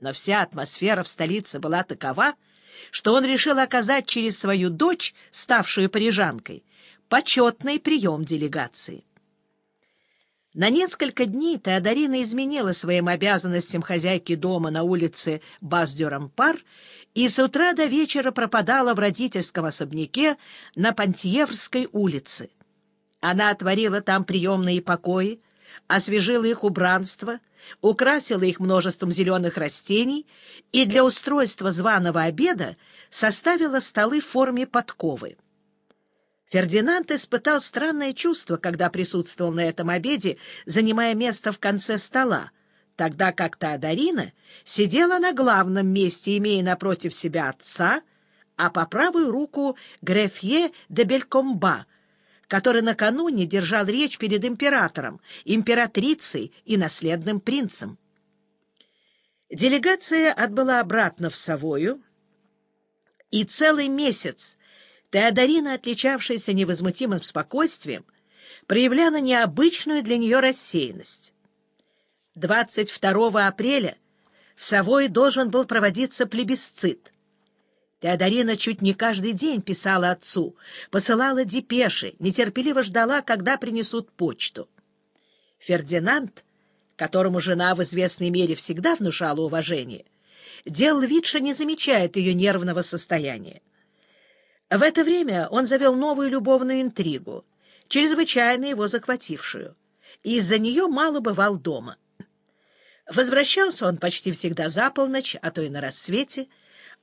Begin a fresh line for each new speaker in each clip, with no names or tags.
Но вся атмосфера в столице была такова, что он решил оказать через свою дочь, ставшую парижанкой, почетный прием делегации. На несколько дней Теодорина изменила своим обязанностям хозяйки дома на улице Баз-дю-Рампар и с утра до вечера пропадала в родительском особняке на Пантьеврской улице. Она отворила там приемные покои, освежила их убранство, украсила их множеством зеленых растений и для устройства званого обеда составила столы в форме подковы. Фердинанд испытал странное чувство, когда присутствовал на этом обеде, занимая место в конце стола, тогда как Теодорина сидела на главном месте, имея напротив себя отца, а по правую руку Грефье де Белькомба, который накануне держал речь перед императором, императрицей и наследным принцем. Делегация отбыла обратно в Савою, и целый месяц Теодорина, отличавшаяся невозмутимым спокойствием, проявляла необычную для нее рассеянность. 22 апреля в Савое должен был проводиться плебисцит. Теодорина чуть не каждый день писала отцу, посылала депеши, нетерпеливо ждала, когда принесут почту. Фердинанд, которому жена в известной мере всегда внушала уважение, делал вид, что не замечает ее нервного состояния. В это время он завел новую любовную интригу, чрезвычайно его захватившую, и из-за нее мало бывал дома. Возвращался он почти всегда за полночь, а то и на рассвете,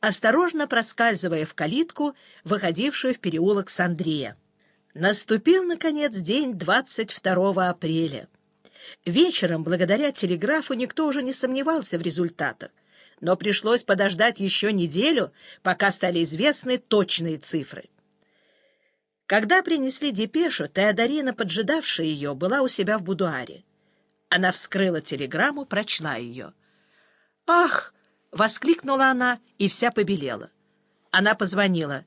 осторожно проскальзывая в калитку, выходившую в переулок с Андрея. Наступил, наконец, день 22 апреля. Вечером, благодаря телеграфу, никто уже не сомневался в результатах но пришлось подождать еще неделю, пока стали известны точные цифры. Когда принесли депешу, Теодорина, поджидавшая ее, была у себя в будуаре. Она вскрыла телеграмму, прочла ее. «Ах!» — воскликнула она и вся побелела. Она позвонила.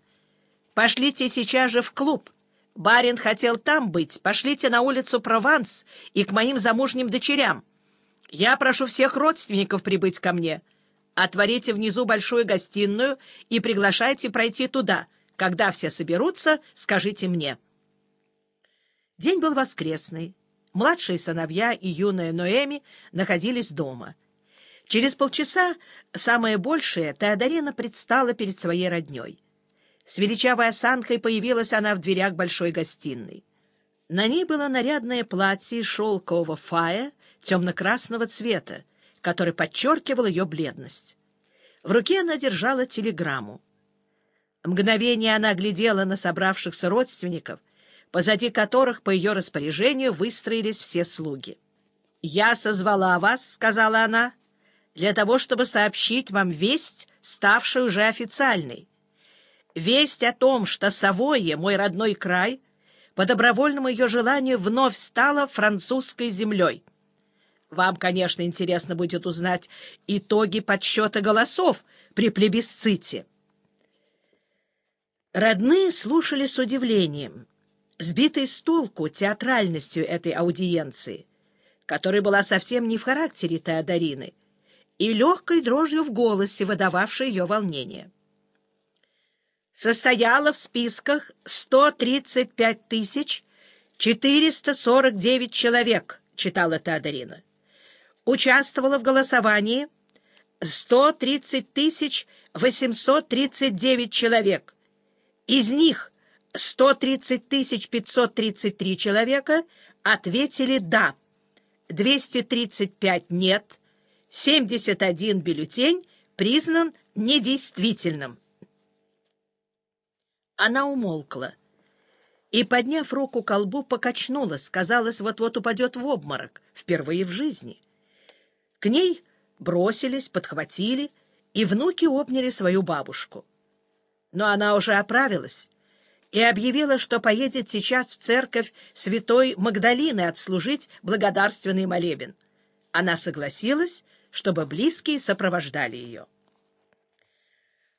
«Пошлите сейчас же в клуб. Барин хотел там быть. Пошлите на улицу Прованс и к моим замужним дочерям. Я прошу всех родственников прибыть ко мне». Отворите внизу большую гостиную и приглашайте пройти туда. Когда все соберутся, скажите мне. День был воскресный. Младшие сыновья и юная Ноэми находились дома. Через полчаса, самое большее, Теодорина предстала перед своей родней. С величавой осанкой появилась она в дверях большой гостиной. На ней было нарядное платье из шелкового фая темно-красного цвета, который подчеркивал ее бледность. В руке она держала телеграмму. Мгновение она глядела на собравшихся родственников, позади которых по ее распоряжению выстроились все слуги. «Я созвала вас», — сказала она, — «для того, чтобы сообщить вам весть, ставшую уже официальной. Весть о том, что Савойе, мой родной край, по добровольному ее желанию вновь стала французской землей». Вам, конечно, интересно будет узнать итоги подсчета голосов при плебисците. Родные слушали с удивлением, сбитые с толку театральностью этой аудиенции, которая была совсем не в характере Теодорины, и легкой дрожью в голосе, выдававшей ее волнение. Состояло в списках 135 тысяч 449 человек, читала Теодорина участвовало в голосовании 130 тысяч 839 человек. Из них 130 тысяч 533 человека ответили «да», 235 «нет», 71 бюллетень признан недействительным. Она умолкла и, подняв руку к колбу, покачнулась, казалось, вот-вот упадет в обморок, впервые в жизни. К ней бросились, подхватили, и внуки обняли свою бабушку. Но она уже оправилась и объявила, что поедет сейчас в церковь святой Магдалины отслужить благодарственный молебен. Она согласилась, чтобы близкие сопровождали ее.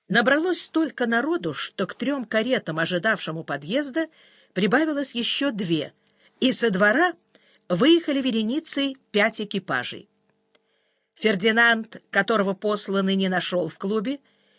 Набралось столько народу, что к трем каретам, ожидавшим у подъезда, прибавилось еще две, и со двора выехали вереницей пять экипажей. Фердинанд, которого посланный не нашел в клубе,